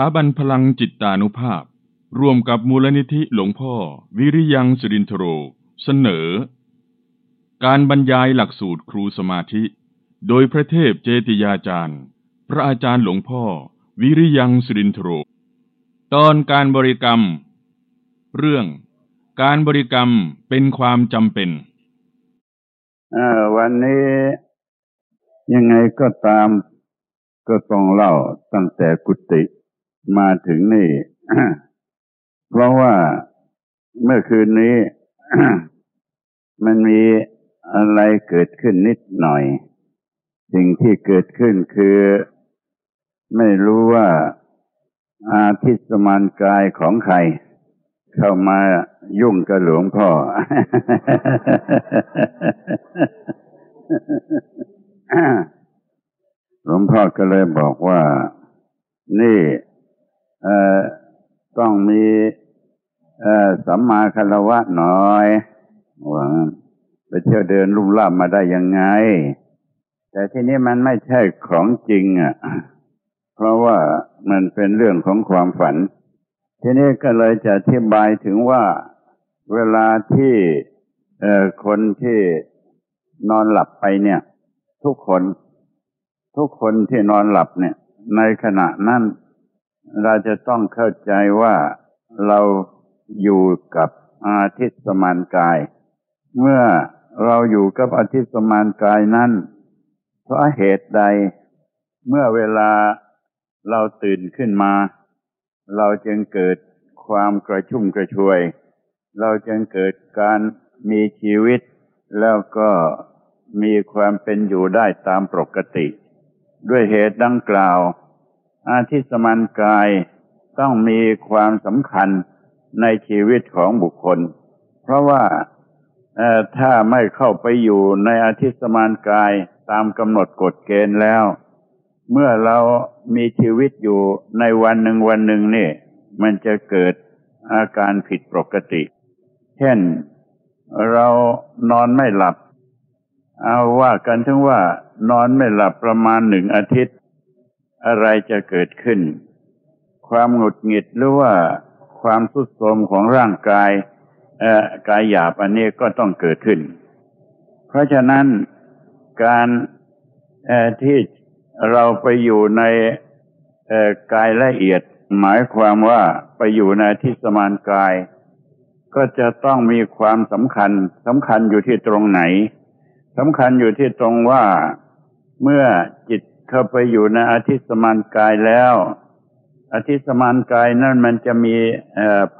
ถาบันพลังจิตตานุภาพ ร่วมกับมูลนิธิหลวงพ่อ วิริยังสุรินทโร เสนอ การบรรยายหลักสูตรครูสมาธิ โดยพระเทพเจติยาจารย์ พระอาจารย์หลวงพ่อ วิริยังสุรินทโร ตอนการบริกรรม เรื่อง การบริกรรมเป็นความจำเป็นวันนี้ยังไงก็ตามก็ต้องเล่าตั้งแต่กุฏิ มาถึงนี่ เพราะว่าเมื่อคืนนี้ มันมีอะไรเกิดขึ้นนิดหน่อย สิ่งที่เกิดขึ้นคือ ไม่รู้ว่าอาทิตย์สมานกายของใคร เข้ามายุ่งกับหลวงพ่อ หลวงพ่อก็เลยบอกว่า นี่ ต้องมีสัมมาคารวะหน่อยว่างั้นไปเที่ยวเดินลุ่มล่ามมาได้ยังไง แต่ที่นี้มันไม่ใช่ของจริงอะ เพราะว่ามันเป็นเรื่องของความฝัน ทีนี้ก็เลยจะอธิบายถึงว่าเวลาที่เอ่อคนที่นอนหลับไปเนี่ย ทุกคน ทุกคนที่นอนหลับเนี่ย ในขณะนั้น เราจะต้องเข้าใจว่าเราอยู่กับอาทิตย์สมานกาย เมื่อเราอยู่กับอาทิตย์สมานกายนั้นเพราะเหตุใด เมื่อเวลาเราตื่นขึ้นมา เราจึงเกิดความกระชุ่มกระชวย เราจึงเกิดการมีชีวิต แล้วก็มีความเป็นอยู่ได้ตามปกติ ด้วยเหตุดังกล่าว อาทิสมานกายต้องมีความสำคัญในชีวิตของบุคคล เพราะว่าถ้าไม่เข้าไปอยู่ในอาทิสมานกายตามกำหนดกฎเกณฑ์แล้ว เมื่อเรามีชีวิตอยู่ในวันหนึ่งวันหนึ่งนี่ มันจะเกิดอาการผิดปกติ เช่นเรานอนไม่หลับ เอาว่ากันถึงว่านอนไม่หลับประมาณหนึ่งอาทิตย์ อะไรจะเกิดขึ้น ความหงุดหงิดหรือว่าความสุดโทรมของร่างกายกายหยาบอันนี้ก็ต้องเกิดขึ้น เพราะฉะนั้นการที่เราไปอยู่ในกายละเอียด หมายความว่าไปอยู่ในที่สมานกาย ก็จะต้องมีความสำคัญสำคัญอยู่ที่ตรงไหนสำคัญอยู่ที่ตรงว่าเมื่อจิต เข้าไปอยู่ในอาทิสมานกายแล้วอาทิสมานกายนั่นมันจะมี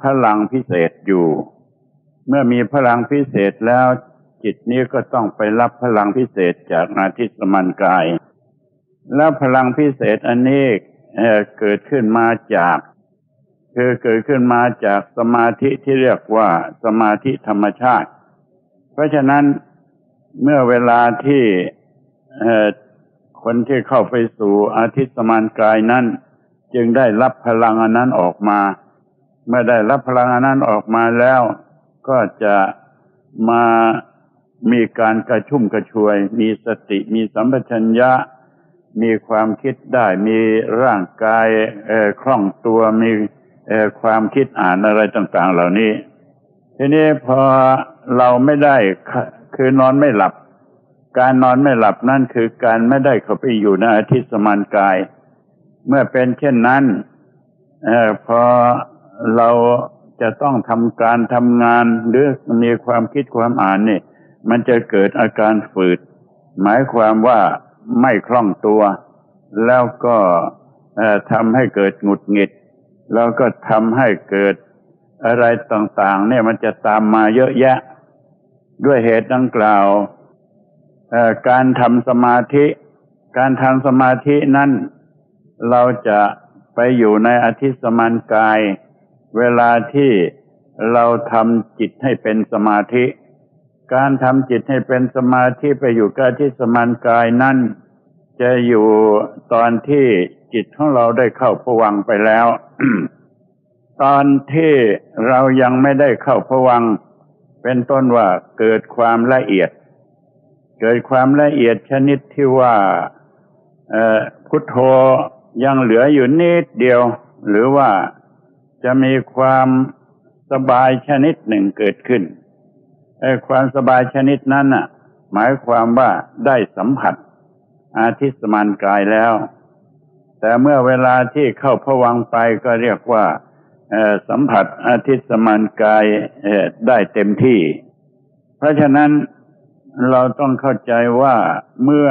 พลังพิเศษอยู่ เมื่อมีพลังพิเศษแล้ว จิตนี้ก็ต้องไปรับพลังพิเศษจากอาทิสมานกาย แล้วพลังพิเศษอันนี้เเกิดขึ้นมาจากคือเกิดขึ้นมาจากสมาธิที่เรียกว่าสมาธิธรรมชาติ เพราะฉะนั้นเมื่อเวลาที่ คนที่เข้าไปสู่อาทิตย์สมานกายนั้น จึงได้รับพลังอันนั้นออกมา เมื่อได้รับพลังอันนั้นออกมาแล้ว ก็จะมามีการกระชุ่มกระชวย มีสติ มีสัมปชัญญะ มีความคิดได้ มีร่างกายคล่องตัว มีความคิดอ่านอะไรต่าง ๆ เหล่านี้ ทีนี้พอเราไม่ได้คือนอนไม่หลับ การนอนไม่หลับนั่นคือการไม่ได้เข้าไปอยู่ในอาทิตย์สมานกาย เมื่อเป็นเช่นนั้นอพอเราจะต้องทำการทำงานหรือมีความคิดความอ่านนี่มันจะเกิดอาการฝืด หมายความว่าไม่คล่องตัว แล้วก็ทำให้เกิดหงุดหงิด แล้วก็ทำให้เกิดอะไรต่าง ๆ เนี่ยมันจะตามมาเยอะแยะ ด้วยเหตุดังกล่าว การทำสมาธิ การทำสมาธินั้นเราจะไปอยู่ในอาทิสมานกาย เวลาที่เราทำจิตให้เป็นสมาธิ การทำจิตให้เป็นสมาธิไปอยู่กับอาทิสมานกายนั้นจะอยู่ตอนที่จิตของเราได้เข้าผวังไปแล้ว ตอนที่เรายังไม่ได้เข้าผวัง เป็นต้นว่าเกิดความละเอียด เกิดความละเอียดชนิดที่ว่าพุทโธยังเหลืออยู่นิดเดียว หรือว่าจะมีความสบายชนิดหนึ่งเกิดขึ้นความสบายชนิดนั้นน่ะ หมายความว่าได้สัมผัส อาทิตสมานกายแล้ว แต่เมื่อเวลาที่เข้าพวังไปก็เรียกว่าสัมผัสอาทิตสมานกายได้เต็มที่ เพราะฉะนั้น เราต้องเข้าใจว่าเมื่อ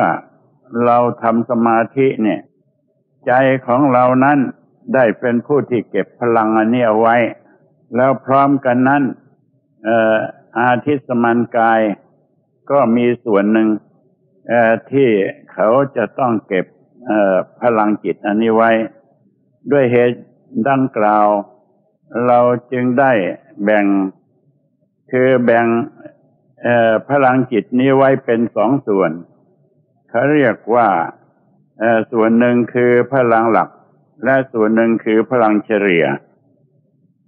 เราทำสมาธิเนี่ย ใจของเรานั้นได้เป็นผู้ที่เก็บพลังอันนี้เอาไว้ แล้วพร้อมกันนั้นอาทิตสมานกายก็มีส่วนหนึ่งที่เขาจะต้องเก็บพลังจิตอันนี้ไว้ ด้วยเหตุดังกล่าว เราจึงได้แบ่งคือแบ่ง พลังจิตนี้ไว้เป็นสองส่วนเขาเรียกว่าส่วนหนึ่งคือพลังหลัก และส่วนหนึ่งคือพลังเฉลี่ย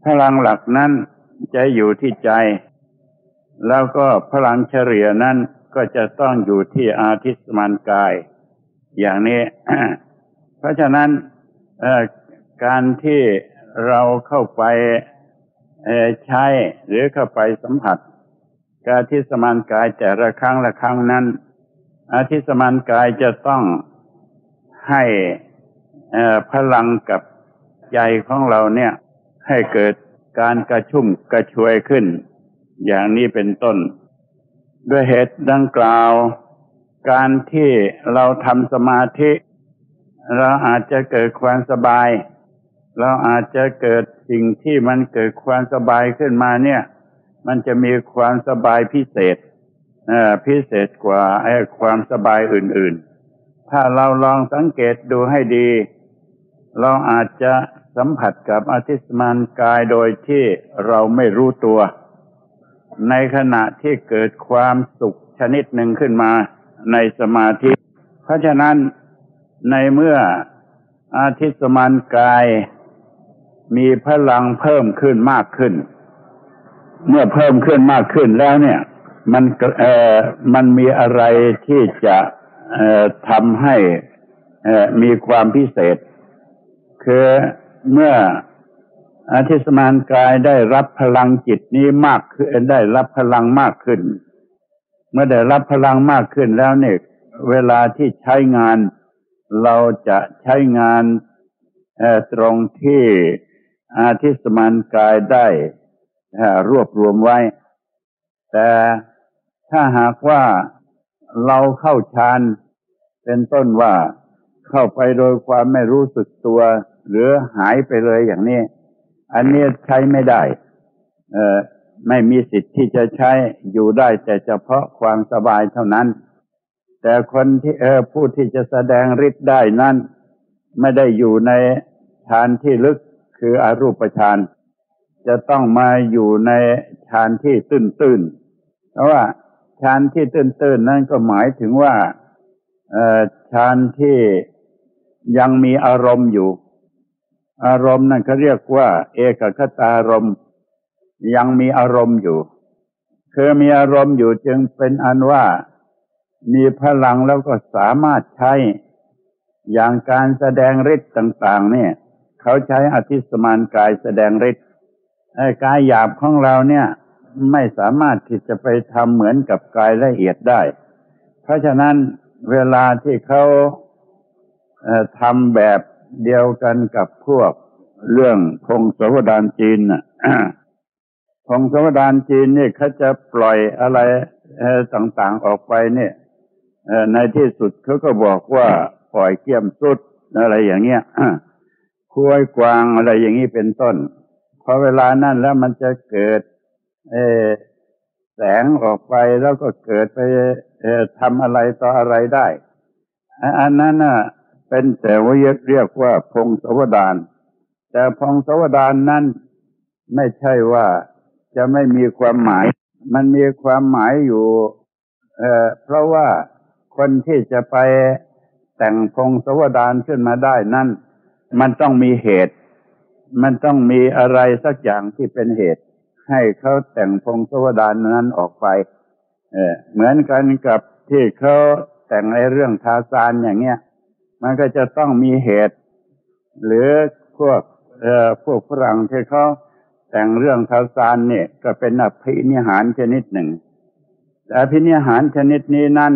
พลังหลักนั้นจะอยู่ที่ใจ แล้วก็พลังเฉลี่ยนั้นก็จะต้องอยู่ที่อาทิตสมานกาย อย่างนี้ เพราะฉะนั้นการที่เราเข้าไปใช้หรือเข้าไปสัมผัส การที่สมานกายแต่ละครั้งละครั้งนั้นอาทิสมานกายจะต้องให้พลังกับใจของเราเนี่ย ให้เกิดการกระชุ่มกระชวยขึ้น อย่างนี้เป็นต้น ด้วยเหตุดังกล่าว การที่เราทำสมาธิ เราอาจจะเกิดความสบาย เราอาจจะเกิดสิ่งที่มันเกิดความสบายขึ้นมาเนี่ย มันจะมีความสบายพิเศษพิเศษกว่าความสบายอื่น ๆ ถ้าเราลองสังเกตดูให้ดี เราอาจจะสัมผัสกับอธิสมานกายโดยที่เราไม่รู้ตัว ในขณะที่เกิดความสุขชนิดหนึ่งขึ้นมาในสมาธิ เพราะฉะนั้นในเมื่ออาทิสมานกายมีพลังเพิ่มขึ้นมากขึ้น เมื่อเพิ่มขึ้นมากขึ้นแล้วเนี่ย มันเอ่อมันมีอะไรที่จะเอ่อทำให้เอ่อมีความพิเศษ คือเมื่ออาทิสมานกายได้รับพลังจิตนี้มากขึ้นได้รับพลังมากขึ้น เมื่อได้รับพลังมากขึ้นแล้วเนี่ย เวลาที่ใช้งานเราจะใช้งานตรงที่อาทิสมานกายได้ รวบรวมไว้ แต่ถ้าหากว่าเราเข้าฌานเป็นต้นว่าเข้าไปโดยความไม่รู้สึกตัว หรือหายไปเลยอย่างนี้ อันนี้ใช้ไม่ได้ เออไม่มีสิทธิ์ที่จะใช้อยู่ได้แต่เฉพาะความสบายเท่านั้น แต่คนที่เออผู้ที่จะแสดงฤทธิ์ได้นั้น ไม่ได้อยู่ในฌานที่ลึกคืออรูปฌาน จะต้องมาอยู่ในฌานที่ตื้นตื้นเพราะว่าฌานที่ตื้นตื้นนั่นก็หมายถึงว่าฌานที่ยังมีอารมณ์อยู่ อารมณ์นั่นเขาเรียกว่า เอกคตารมณ์ยังมีอารมณ์อยู่ คือมีอารมณ์อยู่จึงเป็นอันว่ามีพลังแล้วก็สามารถใช้ อย่างการแสดงฤทธิ์ต่าง ๆ เนี่ย เขาใช้อธิสมานกายแสดงฤทธิ์ กายหยาบของเราเนี่ย ไม่สามารถที่จะไปทำเหมือนกับกายละเอียดได้ เพราะฉะนั้นเวลาที่เขาทำแบบเดียวกันกับพวกเรื่องพงศวดานจีนน่ะพงศวดานจีนนี่เขาจะปล่อยอะไรต่างๆออกไปเนี่ยในที่สุดเขาก็บอกว่าปล่อยเกี่ยมสุดอะไรอย่างเงี้ยคุยกวางอะไรอย่างนี้เป็นต้น พอเวลานั่นแล้วมันจะเกิด เอแสงออกไปแล้วก็เกิดไปเอทำอะไรต่ออะไรได้ อันนั้นน่ะเป็นแต่ว่าเรียกว่าพงศวดาน แต่พงศวดานนั้นไม่ใช่ว่าจะไม่มีความหมาย มันมีความหมายอยู่เอเพราะว่าคนที่จะไปแต่งพงศวดานขึ้นมาได้นั้นมันต้องมีเหตุ มันต้องมีอะไรสักอย่างที่เป็นเหตุ ให้เขาแต่งพงศวดานนั้นออกไป เออเหมือนกันกับที่เขาแต่งในเรื่องทาซานอย่างเงี้ย มันก็จะต้องมีเหตุ หรือพวกเอ่อพวกฝรั่งที่เขาแต่งเรื่องทาซานเนี่ย ก็เป็นอภินิหารชนิดหนึ่งแต่อภินิหารชนิดนี้นั้น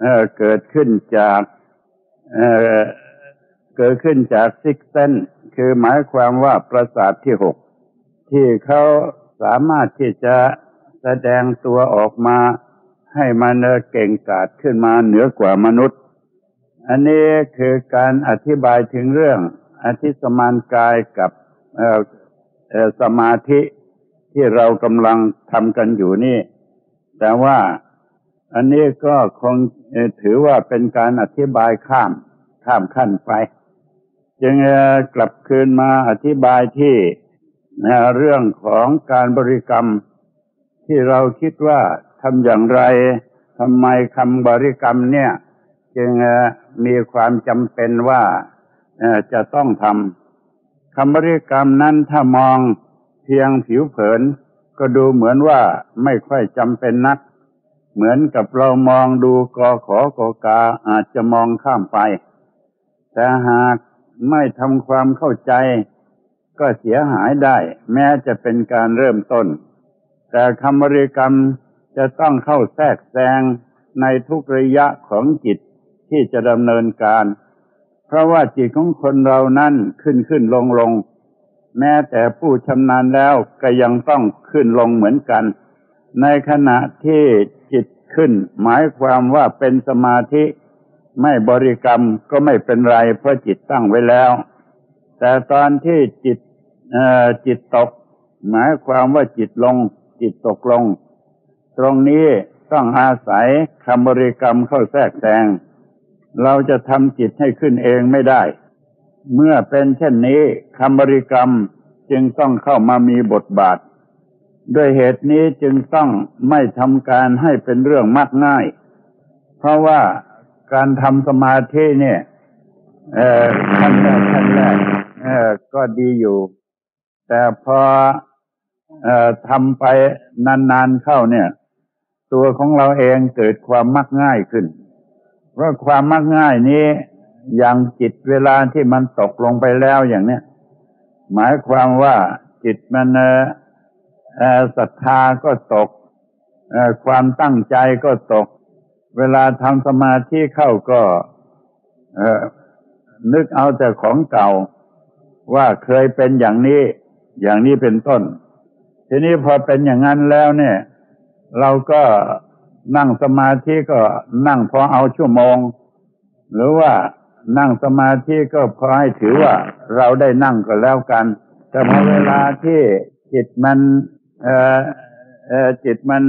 เอ่อเกิดขึ้นจาก เกิดขึ้นจากซิกเซนคือหมายความว่าประสาทที่หกที่เขาสามารถที่จะแสดงตัวออกมาให้มันเก่งกาจขึ้นมาเหนือกว่ามนุษย์ อันนี้คือการอธิบายถึงเรื่องอธิสมานกายกับสมาธิที่เรากำลังทำกันอยู่นี่ แต่ว่าอันนี้ก็คงถือว่าเป็นการอธิบายข้ามข้ามขั้นไป จึงกลับคืนมาอธิบายที่เรื่องของการบริกรรมที่เราคิดว่าทำอย่างไรทำไมคำบริกรรมเนี่ย จึงมีความจำเป็นว่าจะต้องทำคำบริกรรมนั้นถ้ามองเพียงผิวเผิน ก็ดูเหมือนว่าไม่ค่อยจำเป็นนัก เหมือนกับเรามองดูกอขอกอกาอาจจะมองข้ามไป แต่หาก ไม่ทำความเข้าใจ ก็เสียหายได้ แม้จะเป็นการเริ่มต้น แต่คำบริกรรมจะต้องเข้าแทรกแซงในทุกระยะของจิตที่จะดำเนินการ เพราะว่าจิตของคนเรานั้นขึ้นขึ้นลงลงแม้แต่ผู้ชำนาญแล้วก็ยังต้องขึ้นลงเหมือนกัน ในขณะที่จิตขึ้น หมายความว่าเป็นสมาธิ ไม่บริกรรมก็ไม่เป็นไร เพราะจิตตั้งไว้แล้ว แต่ตอนที่จิตจิตตก หมายความว่าจิตลง จิตตกลง ตรงนี้ต้องอาศัยคำบริกรรมเข้าแทรกแซงเราจะทำจิตให้ขึ้นเองไม่ได้ เมื่อเป็นเช่นนี้คำบริกรรมจึงต้องเข้ามามีบทบาท ด้วยเหตุนี้จึงต้องไม่ทำการให้เป็นเรื่องมักง่าย เพราะว่า การทำสมาธิเนี่ยขั้นแรกขั้นแรกก็ดีอยู่ แต่พอทำไปนานๆเข้าเนี่ย ตัวของเราเองเกิดความมักง่ายขึ้น เพราะความมักง่ายนี้อย่างจิตเวลาที่มันตกลงไปแล้วอย่างเนี้ยหมายความว่าจิตมันศรัทธาก็ตกความตั้งใจก็ตก เวลาทำสมาธิเข้าก็นึกเอาแต่ของเก่าว่าเคยเป็นอย่างนี้ อย่างนี้เป็นต้น ทีนี้พอเป็นอย่างนั้นแล้วเนี่ย เราก็นั่งสมาธิก็นั่งพอเอาชั่วโมง หรือว่านั่งสมาธิก็พอให้ถือว่าเราได้นั่งก็แล้วกัน แต่พอเวลาที่จิตมันเอ่อเออจิตมัน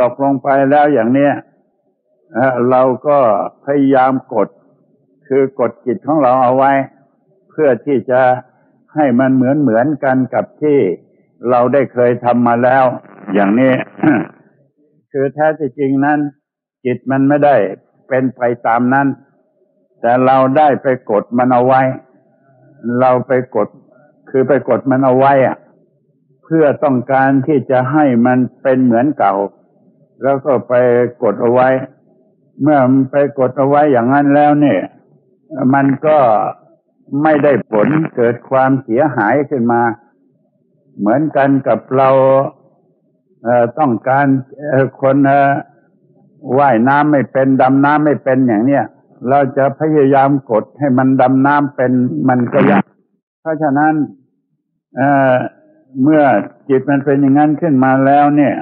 ตกลงไปแล้วอย่างเนี้ย เราก็พยายามกด คือกดจิตของเราเอาไว้ เพื่อที่จะให้มันเหมือนเหมือนกันกับที่เราได้เคยทำมาแล้ว อย่างนี้ คือแท้ที่จริงนั้น จิตมันไม่ได้เป็นไปตามนั้น แต่เราได้ไปกดมันเอาไว้ เราไปกด คือไปกดมันเอาไว้อะเพื่อต้องการที่จะให้มันเป็นเหมือนเก่า แล้วก็ไปกดเอาไว้ เมื่อไปกดเอาไว้อย่างนั้นแล้วเนี่ย มันก็ไม่ได้ผลเกิดความเสียหายขึ้นมา เหมือนกันกับเราเต้องการคนว่ายน้ำไม่เป็นดำน้ำไม่เป็นอย่างเนี้ยเราจะพยายามกดให้มันดำน้ำเป็นมันก็ยาก เพราะฉะนั้นเเมื่อจิตมันเป็นอย่างนั้นขึ้นมาแล้วเนี่ย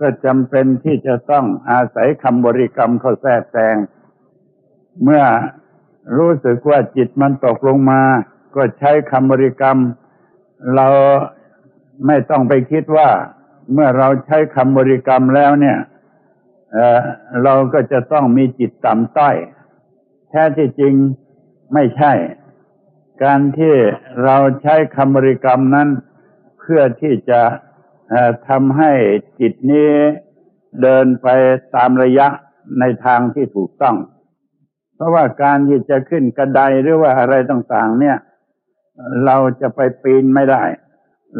ก็จำเป็นที่จะต้องอาศัยคำบริกรรมเข้าแทรกแซงเมื่อรู้สึกว่าจิตมันตกลงมา ก็ใช้คำบริกรรม เราไม่ต้องไปคิดว่า เมื่อเราใช้คำบริกรรมแล้วเนี่ยเเราก็จะต้องมีจิตต่ำต้อย แท้ที่จริงไม่ใช่ การที่เราใช้คำบริกรรมนั้น เพื่อที่จะ ทำให้จิตนี้เดินไปตามระยะในทางที่ถูกต้อง เพราะว่าการที่จะขึ้นกระไดหรือว่าอะไรต่างๆ เนี่ย เราจะไปปีนไม่ได้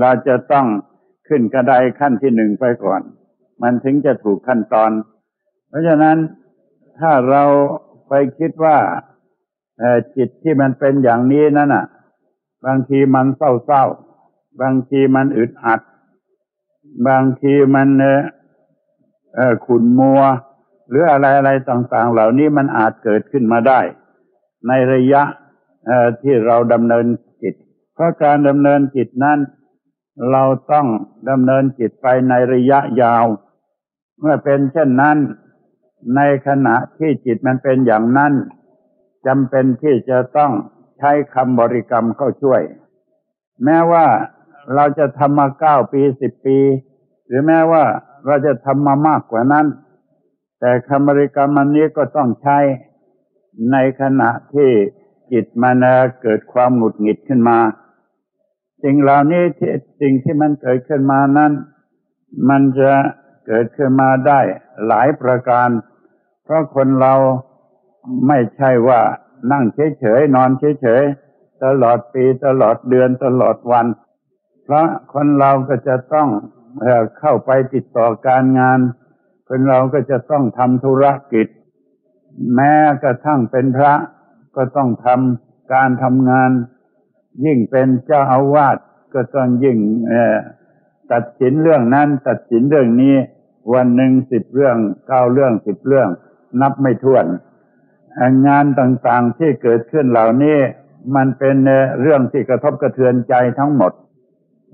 เราจะต้องขึ้นกระไดขั้นที่หนึ่งไปก่อน มันถึงจะถูกขั้นตอน เพราะฉะนั้นถ้าเราไปคิดว่าจิตที่มันเป็นอย่างนี้นั่นน่ะ บางทีมันเศร้าๆ บางทีมันอึดอัด บางทีมันเออขุนมัว หรืออะไรอะไรต่างๆ เหล่านี้มันอาจเกิดขึ้นมาได้ ในระยะที่เราดำเนินจิต เพราะการดำเนินจิตนั้น เราต้องดำเนินจิตไปในระยะยาว เมื่อเป็นเช่นนั้น ในขณะที่จิตมันเป็นอย่างนั้นจำเป็นที่จะต้องใช้คำบริกรรมเข้าช่วย แม้ว่า เราจะทำมาเก้าปีสิบปี หรือแม้ว่าเราจะทำมามากกว่านั้น แต่คำบริกรรมอันนี้ก็ต้องใช้ในขณะที่จิตมันเกิดความหงุดหงิดขึ้นมาสิ่งเหล่านี้ที่สิ่งที่มันเกิดขึ้นมานั้น มันจะเกิดขึ้นมาได้หลายประการ เพราะคนเราไม่ใช่ว่านั่งเฉยๆนอนเฉยๆตลอดปีตลอดเดือนตลอดวันเพราะคนเราก็จะต้องเข้าไปติดต่อการงาน คนเราก็จะต้องทำธุรกิจ แม้กระทั่งเป็นพระก็ต้องทำการทำงาน ยิ่งเป็นเจ้าอาวาสก็ต้องยิ่งตัดสินเรื่องนั้น ตัดสินเรื่องนี้ วันหนึ่งสิบเรื่องเก้าเรื่องสิบเรื่อง นับไม่ถ้วนงานต่างๆที่เกิดขึ้นเหล่านี้ มันเป็นเรื่องที่กระทบกระเทือนใจทั้งหมด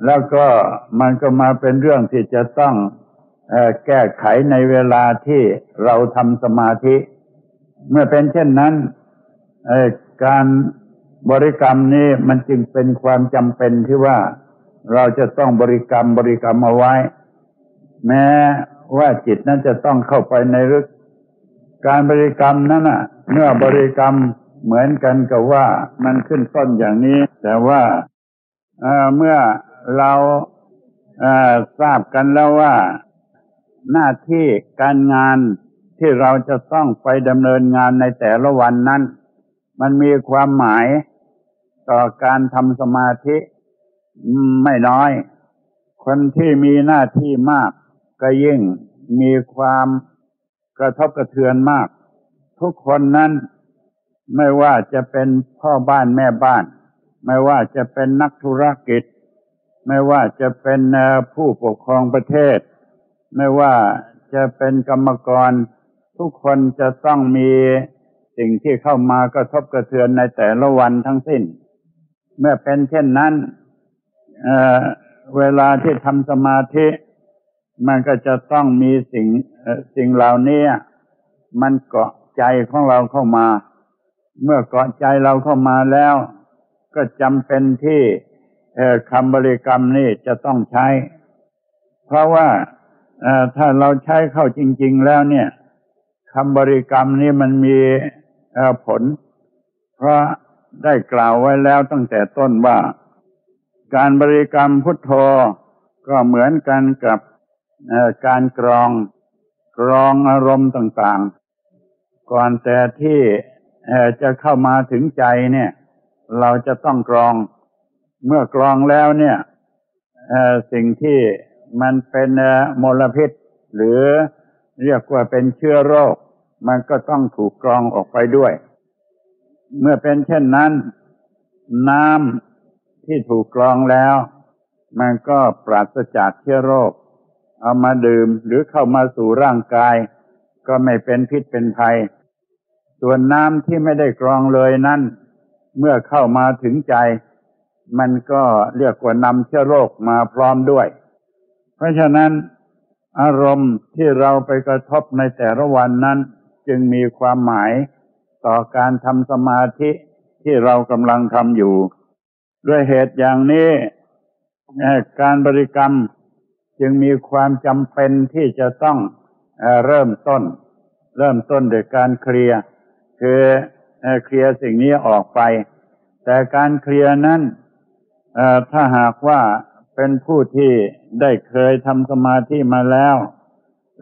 แล้วก็มันก็มาเป็นเรื่องที่จะต้องแก้ไขในเวลาที่เราทำสมาธิ เมื่อเป็นเช่นนั้นการบริกรรมนี้มันจึงเป็นความจำเป็นที่ว่าเราจะต้องบริกรรมบริกรรมเอาไว้ แม้ว่าจิตนั้นจะต้องเข้าไปในลึก การบริกรรมนั้นน่ะ เมื่อบริกรรมเหมือนกันกับว่ามันขึ้นต้นอย่างนี้ แต่ว่าเมื่อ เราทราบกันแล้วว่าหน้าที่การงานที่เราจะต้องไปดำเนินงานในแต่ละวันนั้น มันมีความหมายต่อการทำสมาธิไม่น้อย คนที่มีหน้าที่มาก ก็ยิ่งมีความกระทบกระเทือนมาก ทุกคนนั้นไม่ว่าจะเป็นพ่อบ้านแม่บ้าน ไม่ว่าจะเป็นนักธุรกิจ ไม่ว่าจะเป็นผู้ปกครองประเทศ ไม่ว่าจะเป็นกรรมกร ทุกคนจะต้องมีสิ่งที่เข้ามากระทบกระเทือนในแต่ละวันทั้งสิ้น เมื่อเป็นเช่นนั้นเเวลาที่ทำสมาธิ มันก็จะต้องมีสิ่งสิ่งเหล่านี้มันเกาะใจของเราเข้ามา เมื่อเกาะใจเราเข้ามาแล้ว ก็จำเป็นที่ คำบริกรรมนี่จะต้องใช้ เพราะว่าถ้าเราใช้เข้าจริง ๆ แล้วเนี่ยคำบริกรรมนี่มันมีผล เพราะได้กล่าวไว้แล้วตั้งแต่ต้นว่า การบริกรรมพุทโธก็เหมือนกันกับการกรองกรองอารมณ์ต่างๆ ก่อนแต่ที่จะเข้ามาถึงใจเนี่ย เราจะต้องกรอง เมื่อกรองแล้วเนี่ยสิ่งที่มันเป็นมลพิษ หรือเรียกว่าเป็นเชื้อโรค มันก็ต้องถูกกรองออกไปด้วย เมื่อเป็นเช่นนั้น น้ำที่ถูกกรองแล้ว มันก็ปราศจากเชื้อโรค เอามาดื่มหรือเข้ามาสู่ร่างกาย ก็ไม่เป็นพิษเป็นภัย ส่วนน้ำที่ไม่ได้กรองเลยนั้น เมื่อเข้ามาถึงใจ มันก็เรียกว่านำเชื้อโรคมาพร้อมด้วย เพราะฉะนั้นอารมณ์ที่เราไปกระทบในแต่ละวันนั้น จึงมีความหมายต่อการทำสมาธิที่เรากำลังทำอยู่ ด้วยเหตุอย่างนี้การบริกรรมจึงมีความจำเป็นที่จะต้องเริ่มต้น เริ่มต้นโดยการเคลียร์คือเคลียร์สิ่งนี้ออกไป แต่การเคลียร์นั้น ถ้าหากว่าเป็นผู้ที่ได้เคยทำสมาธิมาแล้ว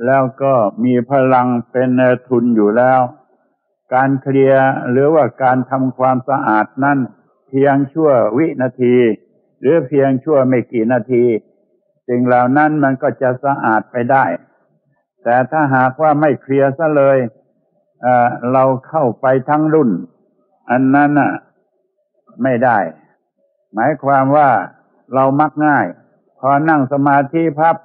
แล้วก็มีพลังเป็นทุนอยู่แล้ว การเคลียร์หรือว่าการทำความสะอาดนั้นเพียงชั่ววินาที หรือเพียงชั่วไม่กี่นาทีสิ่งเหล่านั้นมันก็จะสะอาดไปได้ แต่ถ้าหากว่าไม่เคลียร์ซะเลยเเราเข้าไปทั้งรุ่น อันนั้นน่ะ ไม่ได้ หมายความว่าเรามักง่าย พอนั่งสมาธิพับ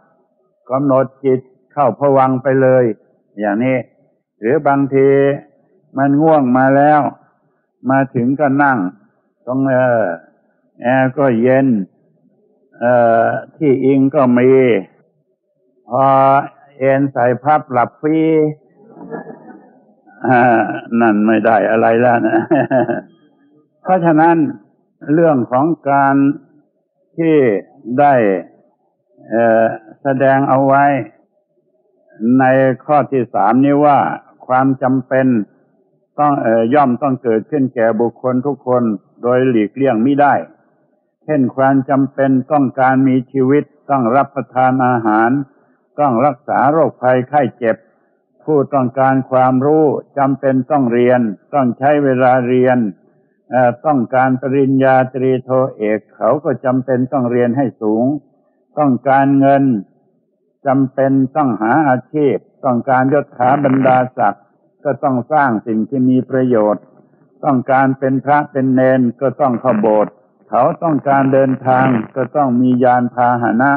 กำหนดจิตเข้าผวังไปเลย อย่างนี้ หรือบางทีมันง่วงมาแล้ว มาถึงก็นั่งตรงเออแอร์ก็เย็น เอ่อที่อิงก็มี พอเอ็นใส่พับหลับฟีนั่นไม่ได้อะไรแล้วนะ เพราะฉะนั้น เรื่องของการที่ได้แสดงเอาไว้ ในข้อที่สามนี้ว่าความจำเป็นต้องอย่อมต้องเกิดขึ้นแก่บุคคลทุกคนโดยหลีกเลี่ยงไม่ได้ เช่นความจำเป็นต้องการมีชีวิตต้องรับประทานอาหาร ต้องรักษาโรคภัยไข้เจ็บ ผู้ต้องการความรู้จำเป็นต้องเรียน ต้องใช้เวลาเรียน ต้องการปริญญาตรีโทเอก เขาก็จำเป็นต้องเรียนให้สูง ต้องการเงินจำเป็นต้องหาอาชีพ ต้องการยศถาบรรดาศักดิ์ก็ต้องสร้างสิ่งที่มีประโยชน์ ต้องการเป็นพระเป็นเนนก็ต้องขบฏเขาต้องการเดินทางก็ต้องมียานพาหนะ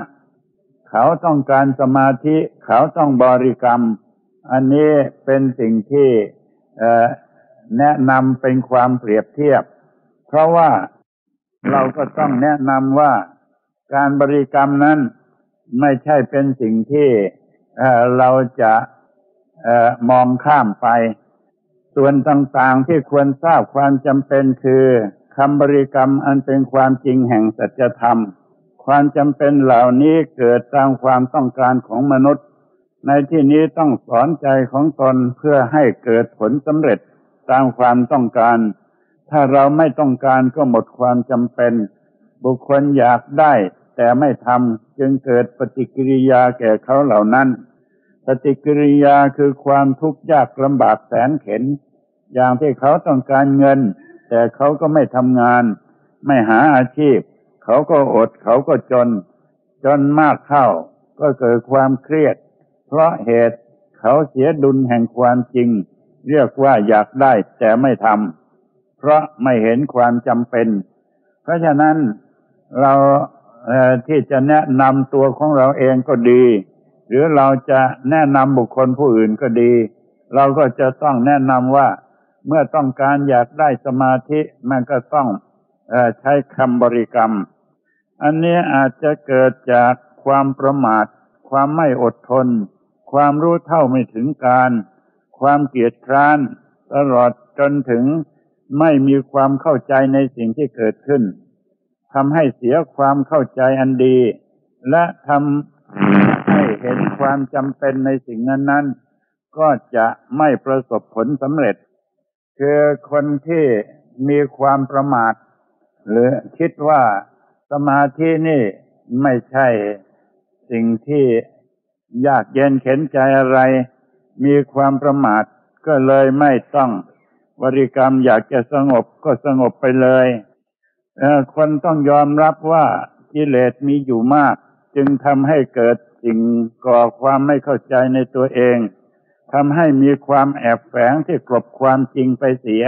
เขาต้องการสมาธิ เขาต้องบริกรรม อันนี้เป็นสิ่งที่ แนะนำเป็นความเปรียบเทียบ เพราะว่าเราก็ต้องแนะนำว่าการบริกรรมนั้นไม่ใช่เป็นสิ่งที่เราจะมองข้ามไป ส่วนต่างๆที่ควรทราบความจำเป็นคือคำบริกรรมอันเป็นความจริงแห่งสัจธรรม ความจำเป็นเหล่านี้เกิดตามความต้องการของมนุษย์ ในที่นี้ต้องสอนใจของตนเพื่อให้เกิดผลสำเร็จ ตามความต้องการ ถ้าเราไม่ต้องการก็หมดความจำเป็น บุคคลอยากได้ แต่ไม่ทำจึงเกิดปฏิกิริยาแก่เขาเหล่านั้น ปฏิกิริยาคือความทุกข์ยากลำบากแสนเข็น อย่างที่เขาต้องการเงิน แต่เขาก็ไม่ทำงาน ไม่หาอาชีพ เขาก็อดเขาก็จน จนมากเข้า ก็เกิดความเครียด เพราะเหตุเขาเสียดุลแห่งความจริง เรียกว่าอยากได้แต่ไม่ทำเพราะไม่เห็นความจำเป็น เพราะฉะนั้นเราที่จะแนะนำตัวของเราเองก็ดี หรือเราจะแนะนำบุคคลผู้อื่นก็ดี เราก็จะต้องแนะนำว่าเมื่อต้องการอยากได้สมาธิมันก็ต้องอใช้คำบริกรรม อันนี้อาจจะเกิดจากความประมาท ความไม่อดทน ความรู้เท่าไม่ถึงการ ความเกลียจคร้าน ตลอดจนถึงไม่มีความเข้าใจในสิ่งที่เกิดขึ้นทำให้เสียความเข้าใจอันดี และทำเห็นความจำเป็นในสิ่งนั้น ๆ ก็จะไม่ประสบผลสำเร็จ คือคนที่มีความประมาท หรือคิดว่าสมาธินี่ไม่ใช่สิ่งที่ยากเย็นเข็นใจอะไร มีความประมาทก็เลยไม่ต้องบริกรรมอยากจะสงบก็สงบไปเลยคนต้องยอมรับว่ากิเลสมีอยู่มาก จึงทำให้เกิดสิ่งก่อความไม่เข้าใจในตัวเองทำให้มีความแอบแฝงที่กลบความจริงไปเสีย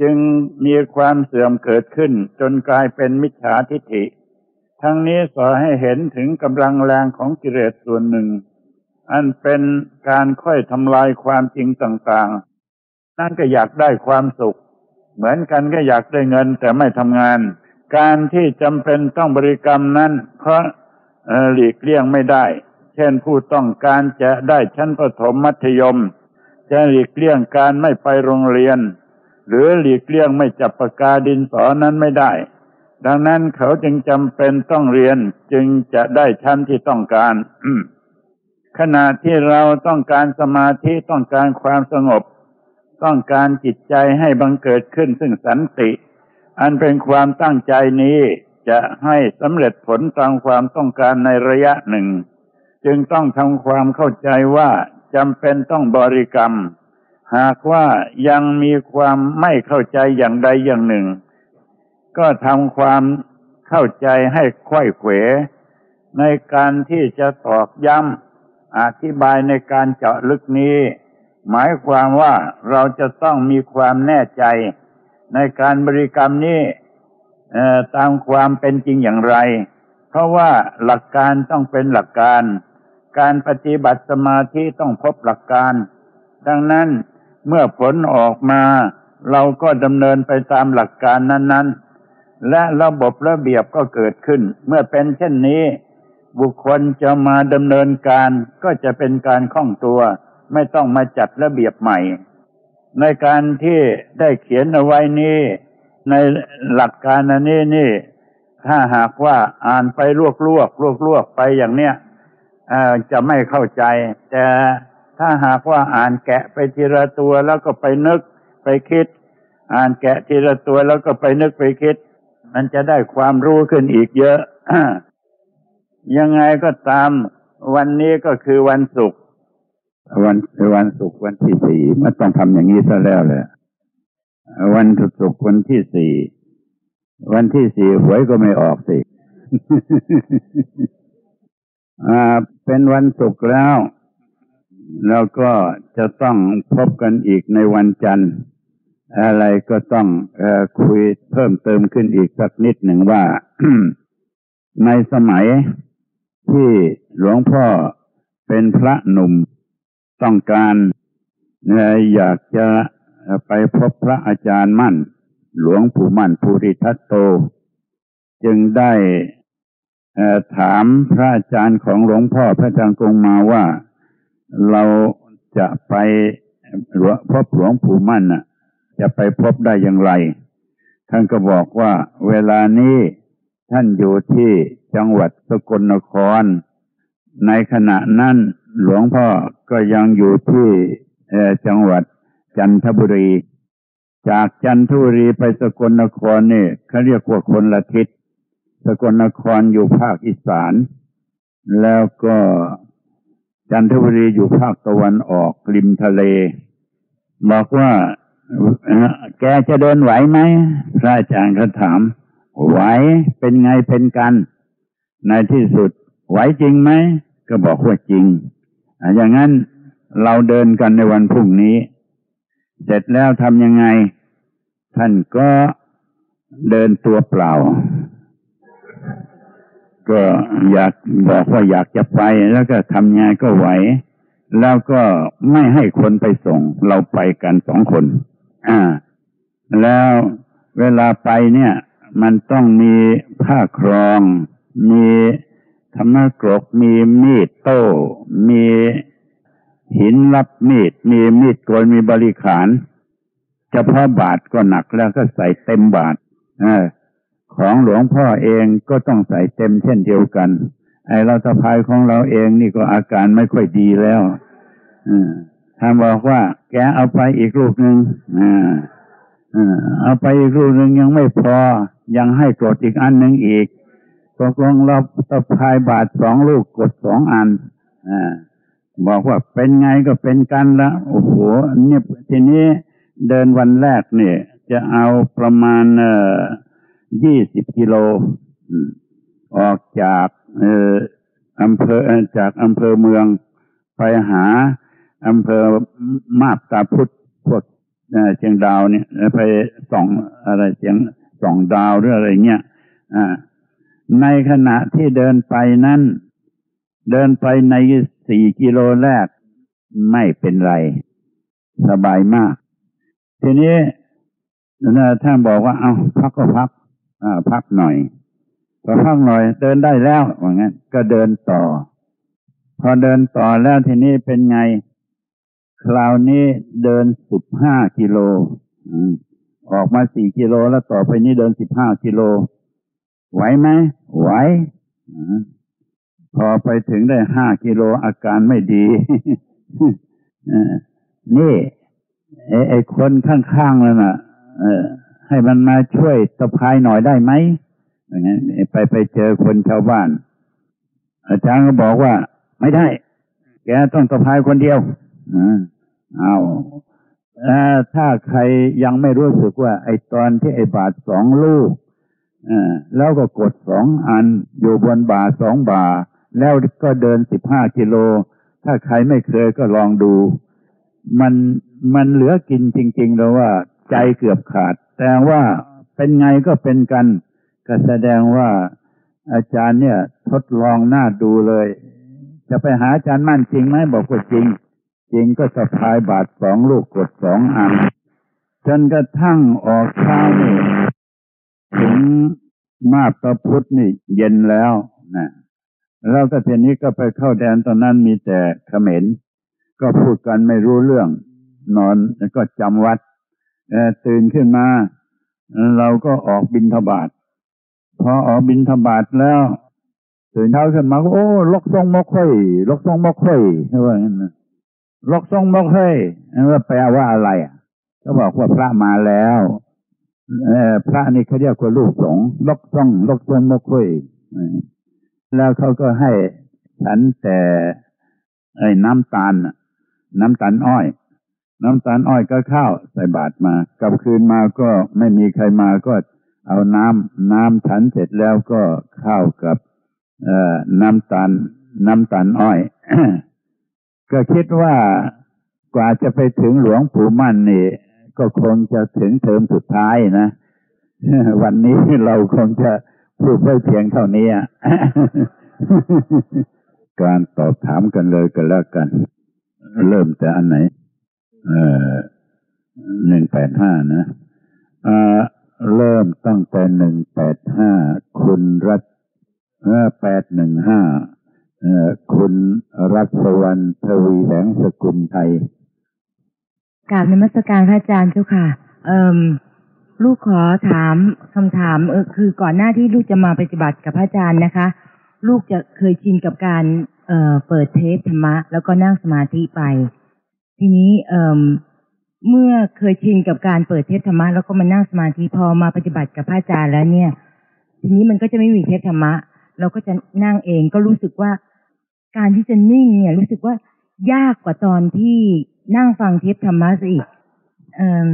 จึงมีความเสื่อมเกิดขึ้น จนกลายเป็นมิจฉาทิฏฐิ ทั้งนี้สอนให้เห็นถึงกำลังแรงของกิเลสส่วนหนึ่ง อันเป็นการค่อยทำลายความจริงต่างๆ นั่นก็อยากได้ความสุข เหมือนกันก็อยากได้เงินแต่ไม่ทำงาน การที่จำเป็นต้องบริกรรมนั้น เพราะหลีกเลี่ยงไม่ได้ เช่นผู้ต้องการจะได้ชั้นประถมมัธยม จะหลีกเลี่ยงการไม่ไปโรงเรียน หรือหลีกเลี่ยงไม่จับปากกาดินสอนั้นไม่ได้ ดังนั้นเขาจึงจำเป็นต้องเรียนจึงจะได้ชั้นที่ต้องการ ขณะที่เราต้องการสมาธิต้องการความสงบ ต้องการจิตใจให้บังเกิดขึ้นซึ่งสันติ อันเป็นความตั้งใจนี้จะให้สำเร็จผลตามความต้องการในระยะหนึ่ง จึงต้องทำความเข้าใจว่าจำเป็นต้องบริกรรม หากว่ายังมีความไม่เข้าใจอย่างใดอย่างหนึ่ง ก็ทำความเข้าใจให้ค่อยเขวในการที่จะตอกย้ำ อธิบายในการเจาะลึกนี้ หมายความว่าเราจะต้องมีความแน่ใจ ในการบริกรรมนี้ตามความเป็นจริงอย่างไร เพราะว่าหลักการต้องเป็นหลักการ การปฏิบัติสมาธิต้องพบหลักการ ดังนั้นเมื่อผลออกมา เราก็ดำเนินไปตามหลักการนั้น ๆ และระบบระเบียบก็เกิดขึ้น เมื่อเป็นเช่นนี้ บุคคลจะมาดำเนินการก็จะเป็นการคล่องตัว ไม่ต้องมาจัดระเบียบใหม่ ในการที่ได้เขียนเอาไว้นี้ในหลักการอันนี้นี่ ถ้าหากว่าอ่านไปลวกลวกลวกลวกไปอย่างเนี้ยจะไม่เข้าใจ แต่ถ้าหากว่าอ่านแกะไปทีละตัวแล้วก็ไปนึกไปคิด อ่านแกะทีละตัวแล้วก็ไปนึกไปคิด มันจะได้ความรู้ขึ้นอีกเยอะ ยังไงก็ตามวันนี้ก็คือวันศุกร์วันวันศุกร์วันที่สี่มันต้องทำอย่างนี้ซะแล้วแหละวันศุกร์วันที่สี่วันที่สี่หวยก็ไม่ออกสิอ่า เป็นวันศุกร์แล้ว แล้วก็จะต้องพบกันอีกในวันจันทร์ อะไรก็ต้องอคุยเพิ่มเติมขึ้นอีกสักนิดหนึ่งว่าในสมัย ที่หลวงพ่อเป็นพระหนุ่มต้องการอยากจะไปพบพระอาจารย์มั่น หลวงปู่มั่นภูริทัตโต จึงได้ถามพระอาจารย์ของหลวงพ่อพระอาจารย์กงมาว่าเราจะไปพบหลวงปู่มั่นจะไปพบได้อย่างไร ท่านก็บอกว่าเวลานี้ ท่านอยู่ที่จังหวัดสกลนคร ในขณะนั้นหลวงพ่อก็ยังอยู่ที่จังหวัดจันทบุรี จากจันทบุรีไปสกลนครนี่เขาเรียกว่าคนละทิศ สกลนครอยู่ภาคอีสาน แล้วก็จันทบุรีอยู่ภาคตะวันออกริมทะเล บอกว่าแกจะเดินไหวไหมพระอาจารย์เขาถาม ไหวเป็นไงเป็นกัน ในที่สุด ไหวจริงไหม ก็บอกว่าจริง อย่างนั้นเราเดินกันในวันพรุ่งนี้ เสร็จแล้วทำยังไง ท่านก็เดินตัวเปล่า ก็อยากบอกว่าอยากจะไป แล้วก็ทำยังไงก็ไหว แล้วก็ไม่ให้คนไปส่ง เราไปกันสองคน อ่า แล้วเวลาไปเนี่ย มันต้องมีผ้าครอง มีธรรมกรก มีมีดโต้ มีหินรับมีด มีมีดโกนมีบริขาร เฉพาะบาทก็หนักแล้วก็ใส่เต็มบาทอของหลวงพ่อเองก็ต้องใส่เต็มเช่นเดียวกัน ไอเราสะพายของเราเองนี่ก็อาการไม่ค่อยดีแล้วท่านบอกว่า แกเอาไปอีกลูกหนึ่งเอาไปอีกลูกหนึ่งยังไม่พอ ยังให้กดอีกอันหนึ่งอีกตกลงเราสะพายบาทสองลูกกดสองอันอบอกว่าเป็นไงก็เป็นกันละโอ้โหเนี่ยทีนี้เดินวันแรกเนี่ย จะเอาประมาณเอ่อยี่สิบกิโลออกจากเอ่ออำเภอจากอำเภอเมืองไปหาอำเภอมาบตาพุทธพวกเชียงดาวเนี่ยไปส่องอะไรเชียง ส่องดาวหรืออะไรเงี้ยในขณะที่เดินไปนั้น เดินไปในสี่กิโลแรก ไม่เป็นไร สบายมาก ทีนี้ท่านบอกว่าเอาพักก็พักพักหน่อยพอพักหน่อย เดินได้แล้วว่างั้น ก็เดินต่อ พอเดินต่อแล้วทีนี้เป็นไง คราวนี้เดินสิบห้ากิโล ออกมาสี่กิโลแล้วต่อไปนี้เดินสิบห้ากิโล ไหวไหมไหวพอไปถึงได้ห้ากิโลอาการไม่ดีนี่ไอ้คนข้างๆนั่นน่ะให้มันมาช่วยสะพายหน่อยได้ไหมอย่างนี้ไปไปเจอคนชาวบ้าน อาจารย์ก็บอกว่า ไม่ได้ แกต้องสะพายคนเดียวเอา ถ้าใครยังไม่รู้สึกว่า ไอ้ตอนที่ไอ้บาทสองลูกแล้วก็กดสองอันอยู่บนบาสองบาแล้วก็เดินสิบห้ากิโล ถ้าใครไม่เคยก็ลองดู มันมันเหลือกินจริงๆแล้วว่า ใจเกือบขาด แต่ว่าเป็นไงก็เป็นกันก็แสดงว่าอาจารย์เนี่ย ทดลองหน้าดูเลย จะไปหาอาจารย์มั่นจริงไหมบอกว่าจริง จริงก็สะพายบาทสองลูกกดสองอัน จนกระทั่งออกเช้านี่ถึงมาบตะพุทธนี่เย็นแล้วนะแล้วก็ทีนี้ก็ไปเข้าแดนตอนนั้นมีแต่เขมรก็พูดกันไม่รู้เรื่อง นอนแล้วก็จำวัดตื่นขึ้นมา เราก็ออกบินทบาทพอออกบินทบาทแล้วตื่นเช้าขึ้นมาโอ้ลกทรงมกค่อยลกทรงมกค่อยว่างั้นนะ ลกทรงมกค่อยว่าแปลว่าอะไรอะ ก็บอกว่าพระมาแล้วเออพระนี่เขาเรียกว่าลูกสงลกทรงลกทรงมกค่อยแล้วเขาก็ให้ฉันแต่ไอ้น้ำตาลน้ำตาลอ้อย น้ำตาลอ้อยก็ข้าวใส่บาตรมากลับคืนมาก็ไม่มีใครมาก็เอาน้ำน้ำฉันเสร็จแล้วก็ข้าวกับเอน้ำตาลน้ำตาลอ้อย ก็คิดว่ากว่าจะไปถึงหลวงปู่มั่นนี่ ก็คงจะถึงเทอมสุดท้ายนะ วันนี้เราคงจะพูดไว้เพียงเท่านี้การตอบถามกันเลยกันแล้วกัน เริ่มแต่อันไหน เอ่อหนึ่งแปดห้านะอ่าเริ่มตั้งแต่หนึ่งแปดห้าคุณรัตแปดหนึ่งห้า คุณรัศวรรณทวีแสงสกุลไทยกราบนมัสการพระอาจารย์เจ้าค่ะเอ่มลูกขอถามคำถามเออคือก่อนหน้าที่ลูกจะมาปฏิบัติกับพระอาจารย์นะคะ ลูกจะเคยชินกับการเอ่อเปิดเทปธรรมะ แล้วก็นั่งสมาธิไป ทีนี้เอ่มเมื่อเคยชินกับการเปิดเทปธรรมะแล้วก็มานั่งสมาธิพอมาปฏิบัติกับพระอาจารย์แล้วเนี่ย ทีนี้มันก็จะไม่มีเทปธรรมะ เราก็จะนั่งเองก็รู้สึกว่า การที่จะนิ่งเนี่ย รู้สึกว่ายากกว่าตอนที่นั่งฟังเทปธรรมะซะอีกเอ่อ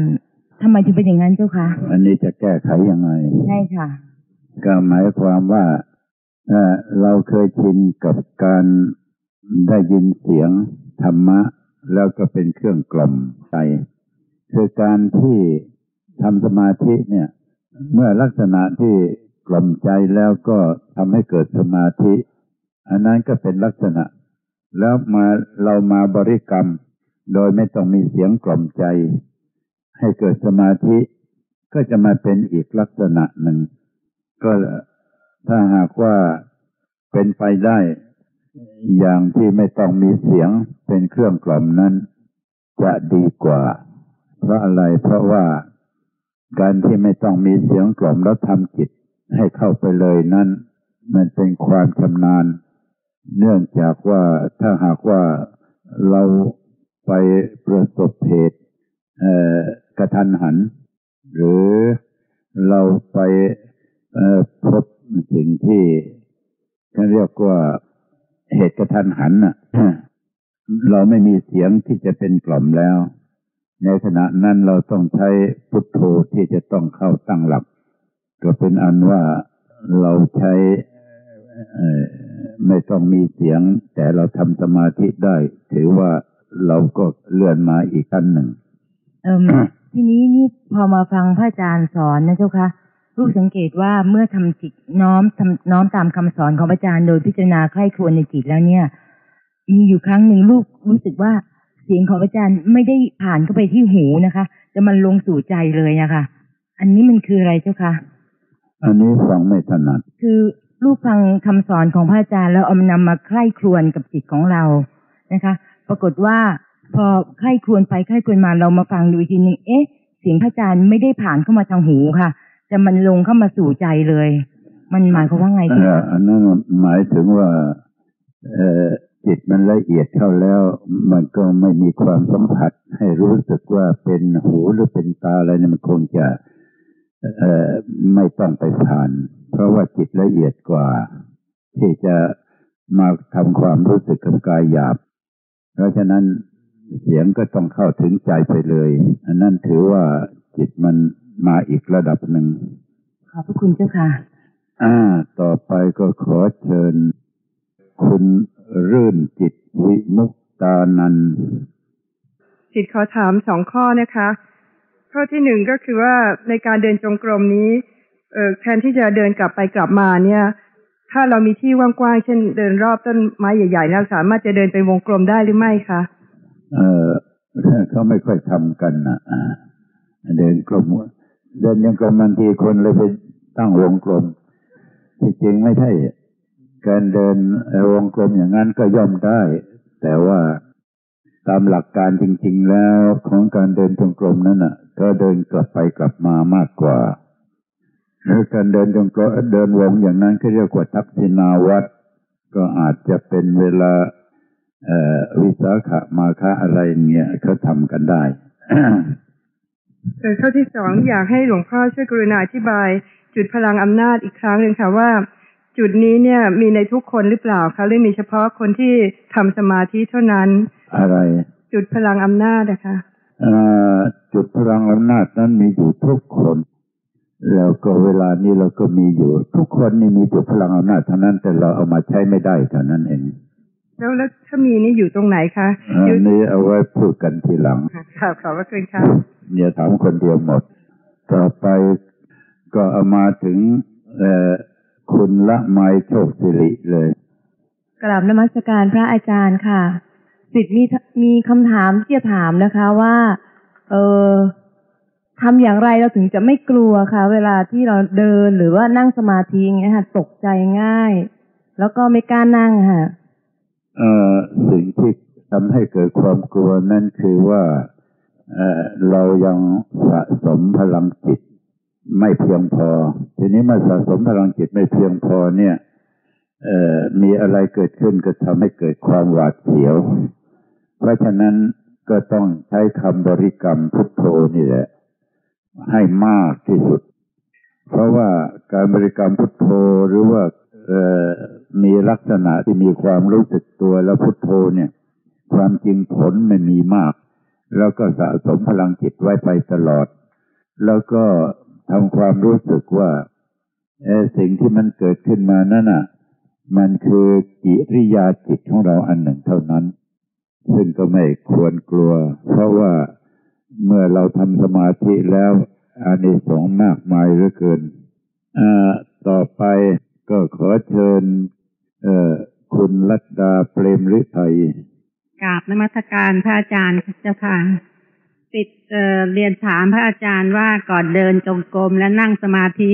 ทำไมถึงเป็นอย่างนั้นเจ้าคะอันนี้จะแก้ไขยังไงใช่ค่ะ ก็หมายความว่าเเราเคยชินกับการได้ยินเสียงธรรมะ แล้วก็เป็นเครื่องกล่อมใจคือการที่ทำสมาธิเนี่ย เมื่อลักษณะที่ กล่อมใจแล้วก็ทำให้เกิดสมาธิ อันนั้นก็เป็นลักษณะ แล้วมาเรามาบริกรรม โดยไม่ต้องมีเสียงกล่อมใจ ให้เกิดสมาธิก็จะมาเป็นอีกลักษณะหนึ่ง ก็ถ้าหากว่าเป็นไปได้ อย่างที่ไม่ต้องมีเสียงเป็นเครื่องกล่อมนั้นจะดีกว่า เพราะอะไรเพราะว่าการที่ไม่ต้องมีเสียงกล่อมแล้วทำจิต ให้เข้าไปเลยนั้น มันเป็นความชำนาญ เนื่องจากว่าถ้าหากว่าเราไปประสบเหตุกระทันหัน หรือเราไปพบสิ่งที่เขาเรียกว่าเหตุกระทันหันน่ะ เราไม่มีเสียงที่จะเป็นกล่อมแล้ว ในขณะนั้นเราต้องใช้พุทโธที่จะต้องเข้าตั้งหลัก ก็เป็นอันว่าเราใช้ไม่ต้องมีเสียง แต่เราทำสมาธิได้ ถือว่าเราก็เลื่อนมาอีกขั้นหนึ่งทีนี้นี่พอมาฟังพระอาจารย์สอนนะเจ้าคะลูกสังเกตว่าเมื่อทำจิตน้อมทำน้อมตามคำสอนของพระอาจารย์โดยพิจารณาใคร่ครวญในจิตแล้วเนี่ย มีอยู่ครั้งหนึ่งลูกรู้สึกว่าเสียงของพระอาจารย์ไม่ได้ผ่านเข้าไปที่หูนะคะ จะมันลงสู่ใจเลยนะคะ อันนี้มันคืออะไรเจ้าคะ อันนี้ฟังไม่ถนัด คือลูกฟังคำสอนของพระอาจารย์แล้วเอามานำมาใคร่ครวญกับจิตของเรานะคะ ปรากฏว่าพอใคร่ครวญไปใคร่ครวญมาเรามาฟังดูอีกทีนึงเอ๊ะ เสียงพระอาจารย์ไม่ได้ผ่านเข้ามาทางหูค่ะ แต่มันลงเข้ามาสู่ใจเลย มันหมายความว่าไงที่อันนั้นหมายถึงว่าเออจิตมันละเอียดเข้าแล้ว มันก็ไม่มีความสัมผัส ให้รู้สึกว่าเป็นหูหรือเป็นตาอะไรเนี่ยมันคงจะเออ ไม่ต้องไปผ่าน เพราะว่าจิตละเอียดกว่า ที่จะมาทำความรู้สึกกับกายหยาบ เพราะฉะนั้นเสียงก็ต้องเข้าถึงใจไปเลย อันนั้นถือว่าจิตมันมาอีกระดับหนึ่ง ขอบพระคุณเจ้าค่ะ อ่า ต่อไปก็ขอเชิญ คุณรื่นจิตวิมุกตานันจิตขอถามสองข้อนะคะ ข้อที่หนึ่งก็คือว่าในการเดินจงกรมนี้เออแทนที่จะเดินกลับไปกลับมาเนี่ย ถ้าเรามีที่ว่างๆเช่น เดินรอบต้นไม้ใหญ่ๆเราสามารถจะเดินไปวงกลมได้หรือไม่คะเออเขาไม่ค่อยทำกันนะเดินกลมเดินยังกลมบางทีคนเลยไปตั้งวงกลมที่จริงไม่ใช่การเดินวงกลมอย่างนั้นก็ย่อมได้ แต่ว่า ตามหลักการจริง ๆ แล้วของการเดินจงกรมนั้นน่ะ ก็เดินกลับไปกลับมามากกว่าหรือการเดินจงกรมเดินวงอย่างนั้นก็เรียกว่าทักษิณาวัดก็อาจจะเป็นเวลาวิสาขะมาคะอะไรเงี้ยเขาทำกันได้เข้อที่สองอยากให้หลวงพ่อช่วยกรุณาอธิบาย จุดพลังอำนาจอีกครั้งหนึ่งค่ะว่า จุดนี้เนี่ยมีในทุกคนหรือเปล่าคะหรือมีเฉพาะคนที่ทำสมาธิเท่านั้น อะไร จุดพลังอำนาจนะคะเอ่อจุดพลังอำนาจนั้นมีอยู่ทุกคน แล้วก็เวลานี้เราก็มีอยู่ ทุกคนนี่มีจุดพลังอำนาจเท่านั้นแต่เราเอามาใช้ไม่ได้เท่านั้นเอง แล้วแล้วถ้ามีนี่อยู่ตรงไหนคะอัอยู่นนี้เอาไว้พูดกันทีหลังค่ะขอบพระคุณค่ะเนี่ยถามคนเดียวหมด ต่อไปก็เอามาถึงเอ่อคุณละไมโชคสิริเลยกราบนมัสการพระอาจารย์ค่ะ สิทธิ์มีมีคำถามที่จะถามนะคะว่า เออทำอย่างไรเราถึงจะไม่กลัวค่ะเวลาที่เราเดินหรือว่านั่งสมาธิอย่างเงี้ยค่ะตกใจง่าย แล้วก็ไม่กล้านั่งค่ะเอ่อสิ่งที่ทำให้เกิดความกลัวนั่นคือว่าเอ่อเรายังสะสมพลังจิตไม่เพียงพอ ทีนี้เมื่อสะสมพลังจิตไม่เพียงพอเนี่ยเอ่อมีอะไรเกิดขึ้นก็ทำให้เกิดความหวาดเสียว เพราะฉะนั้นก็ต้องใช้คำบริกรรมพุทโธนี่แหละ ให้มากที่สุด เพราะว่าการบริกรรมพุทโธหรือว่ามีลักษณะที่มีความรู้สึกตัวแล้วพุทโธเนี่ย ความจริงผลไม่มีมาก แล้วก็สะสมพลังจิตไว้ไปตลอด แล้วก็ทำความรู้สึกว่าสิ่งที่มันเกิดขึ้นมานั่นน่ะ มันคือกิริยาจิตของเราอันหนึ่งเท่านั้น ซึ่งก็ไม่ควรกลัว เพราะว่าเมื่อเราทำสมาธิแล้วอานิสงส์มากมายเหลือเกินต่อไปก็ขอเชิญคุณรัตดาเปรมฤทัยกราบนมัสการพระอาจารย์เจ้าค่ะติดเเรียนถามพระอาจารย์ว่าก่อนเดินจงกรมและนั่งสมาธิ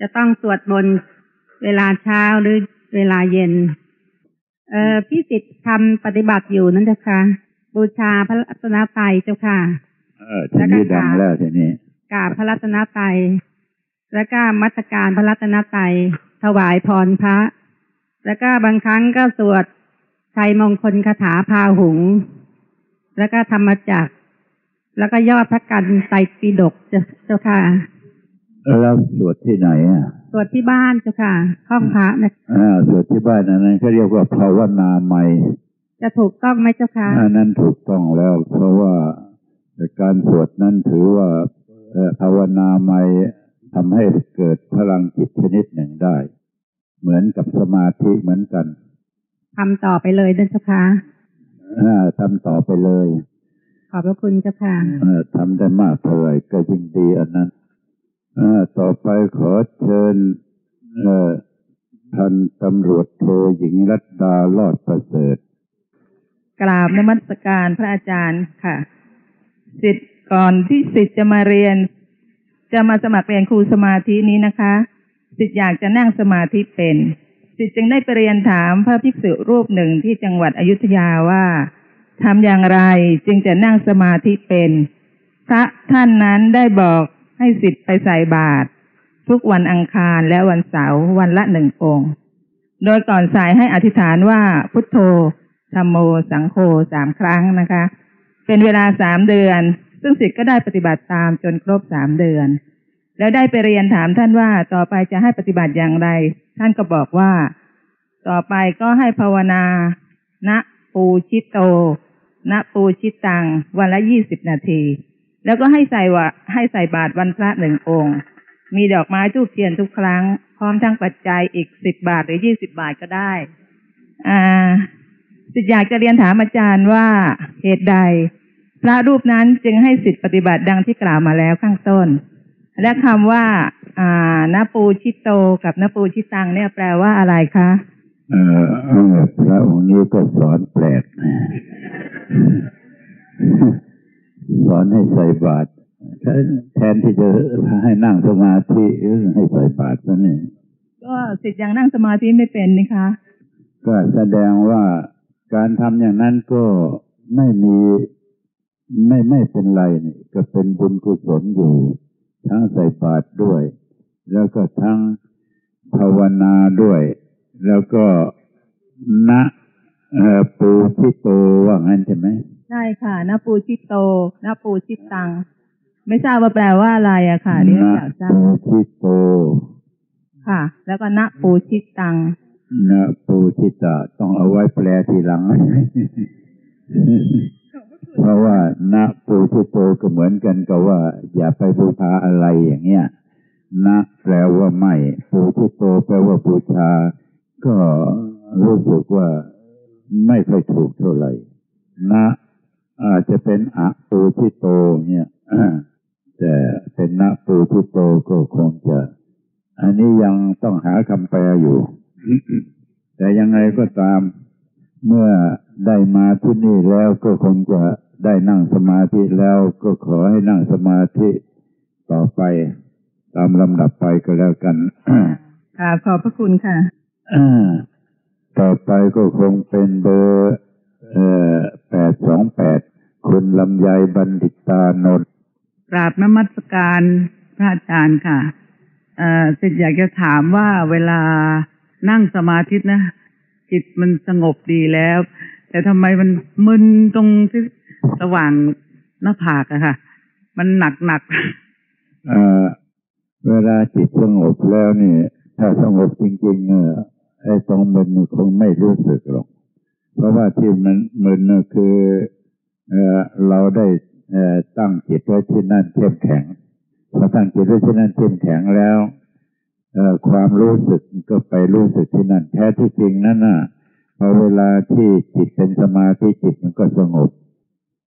จะต้องสวดมนต์เวลาเช้าหรือเวลาเย็น เอ่อพี่ติดทำปฏิบัติอยู่นั่นเจ้าค่ะ บูชาพระรัตนตรัยเจ้าค่ะ เออทีนี้ดังแล้วทีนี้กราบพระรัตนตรัยแล้วก็มัสการพระรัตนตรัยถวายพรพระ แล้วก็บางครั้งก็สวดชัยมงคลคาถาพาหุง แล้วก็ธรรมจักรแล้วก็ยอดพระกันไตรปิฎกเจ้าเจ้าค่ะ แล้วสวดที่ไหนอะสวดที่บ้านเจ้าค่ะ ห้องพระนะอ่าสวดที่บ้านอันนั้นเขาเรียกว่าภาวนาใหม่จะถูกต้องไหมเจ้าค่ะอันนั้นถูกต้องแล้ว เพราะว่าการสวดนั้นถือว่าเอ่อภาวนาใหม่ทำให้เกิดพลังจิตชนิดหนึ่งได้ เหมือนกับสมาธิเหมือนกันทำต่อไปเลยนะเจ้าค่ะอ่าทำต่อไปเลย ขอบพระคุณเจ้าค่ะเอ่อทำได้มากเท่าไหร่ก็ยิ่งดีอันนั้นอ่า ต่อไปขอเชิญท่านตำรวจโทหญิงรัตดาลอดประเสริฐ กราบนมัสการพระอาจารย์ค่ะสิทธิ์ก่อนที่สิทธิ์จะมาเรียน จะมาสมัครเรียนครูสมาธินี้นะคะสิทธิ์อยากจะนั่งสมาธิเป็นสิทธิ์จึงได้ไปเรียนถามพระภิกษุรูปหนึ่งที่จังหวัดอยุธยาว่าทำอย่างไรจึงจะนั่งสมาธิเป็น พระท่านนั้นได้บอก ให้สิทธิ์ไปใส่บาตรทุกวันอังคารและวันเสาร์วันละหนึ่งองค์ โดยก่อนสายให้อธิษฐานว่าพุทโธธรรมโม สังโฆสามครั้งนะคะ เป็นเวลาสามเดือน ซึ่งสิทธิ์ก็ได้ปฏิบัติตามจนครบสามเดือน แล้วได้ไปเรียนถามท่านว่าต่อไปจะให้ปฏิบัติอย่างไร ท่านก็บอกว่า ต่อไปก็ให้ภาวนา ณ ปูชิตโต ณ ปูชิตตัง วันละยี่สิบนาที แล้วก็ให้ใส่ว่าให้ใส่บาตรวันพระหนึ่งองค์ มีดอกไม้ทูบเทียนทุกครั้ง พร้อมทั้งปัจจัยอีกสิบบาทหรือยี่สิบาทก็ได้ อ่าสิทธิ์อยากจะเรียนถามอาจารย์ว่าเหตุใด พระรูปนั้นจึงให้สิทธิปฏิบัติดังที่กล่าวมาแล้วข้างต้น และคำว่า อ่านปูชิโตกับนาปูชิตัง เนี่ยแปลว่าอะไรคะเออเออพระองค์นี้ก็สอนแปลกนะ สอนให้ใส่บาตรแทนที่จะให้นั่งสมาธิให้ใส่บาตรซะนี่ก็สิทธิ์ยังนั่งสมาธิไม่เป็นนี่คะ ก็แสดงว่าการทำอย่างนั้นก็ไม่มีไม่ไม่เป็นไรนี่ก็เป็นบุญกุศลอยู่ ทั้งใส่บาตรด้วย แล้วก็ทั้งภาวนาด้วย แล้วก็ณเอ่อปูทิโตว่างั้นใช่ไหม ใช่ค่ะนปูชิโตนปูชิตัง ไม่ทราบว่าแปลว่าอะไรอะค่ะนี่อยากทราบปูทิโต ค่ะ แล้วก็นปูชิตังนะปูทิตะต้องเอาไว้แปลทีหลัง เพราะว่านะปูทิโตก็เหมือนกันกับว่า อย่าไปบูชาอะไรอย่างเงี้ยนะแปลว่าไม่ปูทิโตแปลว่าบูชา ก็รู้สึกว่าไม่ค่อยถูกเท่าไหร่นะ อาจจะเป็นอะปูทิโตเนี่ยแต่เป็นนะปูทิโตก็คงจะ อันนี้ยังต้องหาคำแปลอยู่ แต่ยังไงก็ตามเมื่อได้มาที่นี่แล้วก็คงจะได้นั่งสมาธิแล้วก็ขอให้นั่งสมาธิต่อไปตามลำดับไปก็แล้วกันค่ะขอบพระคุณค่ะต่อไปก็คงเป็นเบอร์ แปดสองแปดคุณลำไยบัณฑิตานนท์กราบนมัสการพระอาจารย์ค่ะ เอ่อสิทธิ์อยากจะถามว่าเวลานั่งสมาธินะ จิตมันสงบดีแล้ว แต่ทำไมมันมึนตรงที่ระหว่างหน้าผากอะค่ะ มันหนักหนักเอ่อเวลาจิตสงบแล้วนี่ ถ้าสงบจริงๆเออไอ้ตรงมึนมันคงไม่รู้สึกหรอก เพราะว่าที่มันมึนน่ะคือเอเราได้ตั้งจิตไว้ที่นั่นเข้มแข็งพอตั้งจิตไว้ที่นั่นเข้มแข็งแล้วความรู้สึกก็ไปรู้สึกที่นั่นแท้ที่จริงนั่นน่ะพอเวลาที่จิตเป็นสมาธิจิตมันก็สงบ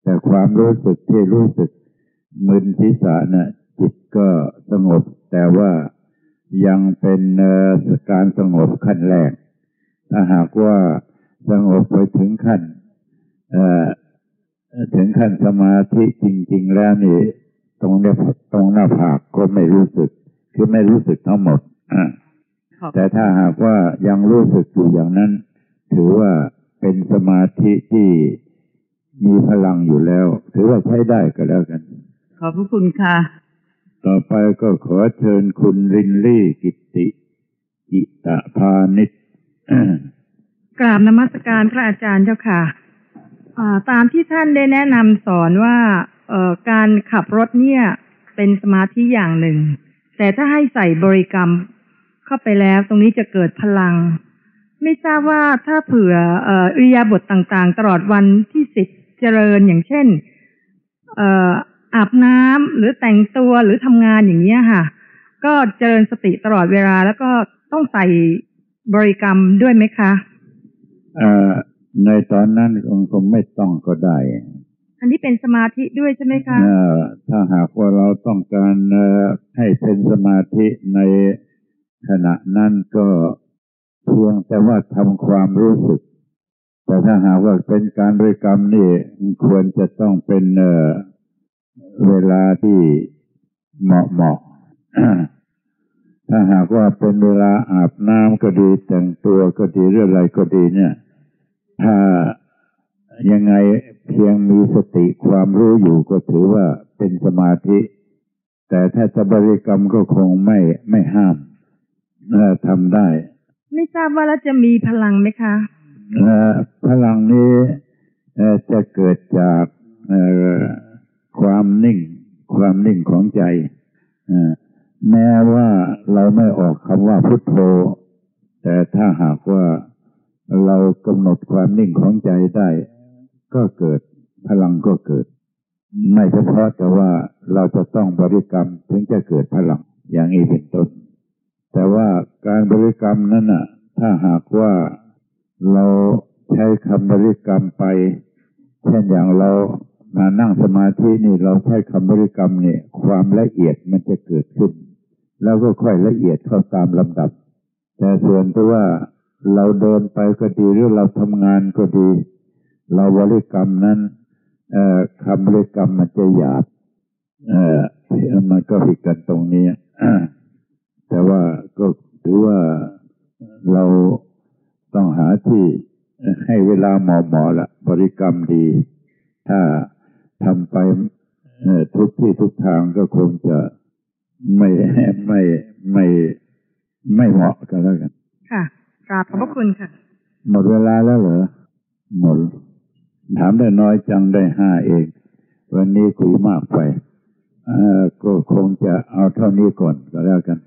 แต่ความรู้สึกที่รู้สึกมึนศีรษะน่ะจิตก็สงบ แต่ว่ายังเป็นการสงบขั้นแรกถ้าหากว่า สงบไปถึงขั้นเอ่อถึงขั้นสมาธิจริง ๆ แล้วนี่ตรงเนี้ยตรงหน้าผากก็ไม่รู้สึก คือไม่รู้สึกทั้งหมดอ่าขอบแต่ถ้าหากว่ายังรู้สึกอยู่อย่างนั้น ถือว่าเป็นสมาธิที่มีพลังอยู่แล้ว ถือว่าใช้ได้ก็แล้วกัน ขอบพระคุณค่ะ ต่อไปก็ขอเชิญคุณรินลี่กิตติกิตะพานิช กราบนมัสการพระอาจารย์เจ้าค่ะตามที่ท่านได้แนะนำสอนว่าการขับรถเนี่ยเป็นสมาธิอย่างหนึ่ง แต่ถ้าให้ใส่บริกรรมเข้าไปแล้วตรงนี้จะเกิดพลัง ไม่ทราบว่าถ้าเผื่อเอ่ออิริยาบถต่างๆ ตลอดวันที่สิทธิ์เจริญอย่างเช่นเอออาบน้ำหรือแต่งตัวหรือทำงานอย่างเนี้ยค่ะ ก็เจริญสติตลอดเวลาแล้วก็ต้องใส่บริกรรมด้วยไหมคะ ในตอนนั้นคงคงไม่ต้องก็ได้ อันนี้เป็นสมาธิด้วยใช่ไหมคะเอ่อถ้าหากว่าเราต้องการเอ่อให้เป็นสมาธิในขณะนั้นก็เพียงแต่ว่าทำความรู้สึก แต่ถ้าหากว่าเป็นการบริกรรมนี่ควรจะต้องเป็นเอ่อเวลาที่เหมาะเหมาะถ้าหากว่าเป็นเวลาอาบน้ำก็ดีแต่งตัวก็ดีเรื่องอะไรก็ดีเนี่ย ถ้ายังไงเพียงมีสติความรู้อยู่ก็ถือว่าเป็นสมาธิ แต่ถ้าจะบริกรรมก็คงไม่ไม่ห้ามทำได้ ไม่ทราบว่าแล้วจะมีพลังไหมคะพลังนี้จะเกิดจากความนิ่ง ความนิ่งของใจแม้ว่าเราไม่ออกคำว่าพุทโธ แต่ถ้าหากว่า เรากำหนดความนิ่งของใจได้ ก็เกิดพลังก็เกิด ไม่เฉพาะแต่ว่าเราจะต้องบริกรรมถึงจะเกิดพลังอย่างนี้เป็นต้น แต่ว่าการบริกรรมนั้นน่ะ ถ้าหากว่าเราใช้คำบริกรรมไป เช่นอย่างเรากานั่งสมาธินี่เราใช้คำบริกรรมเนี่ยความละเอียดมันจะเกิดขึ้น แล้วก็ค่อยละเอียดเข้าตามลำดับ แต่ส่วนที่ว่า เราเดินไปก็ดีหรือเราทำงานก็ดี เราบริกรรมนั้นคำบริกรรมมันจะหยาบมันก็ผิดกันตรงนี้แต่ว่าก็ถือว่าเราต้องหาที่ให้เวลาหมาะเหมาะละบริกรรมดี ถ้าทำไปทุกที่ทุกทางก็คงจะไม่ไม่ไม่ไม่เหมาะกันแล้วกัน ค่ะ กราบขอบพระคุณค่ะ หมดเวลาแล้วเหรอ หมด ถามได้น้อยจังได้ห้าเอง วันนี้คุยมากไปก็คงจะเอาเท่านี้ก่อนก็แล้วกัน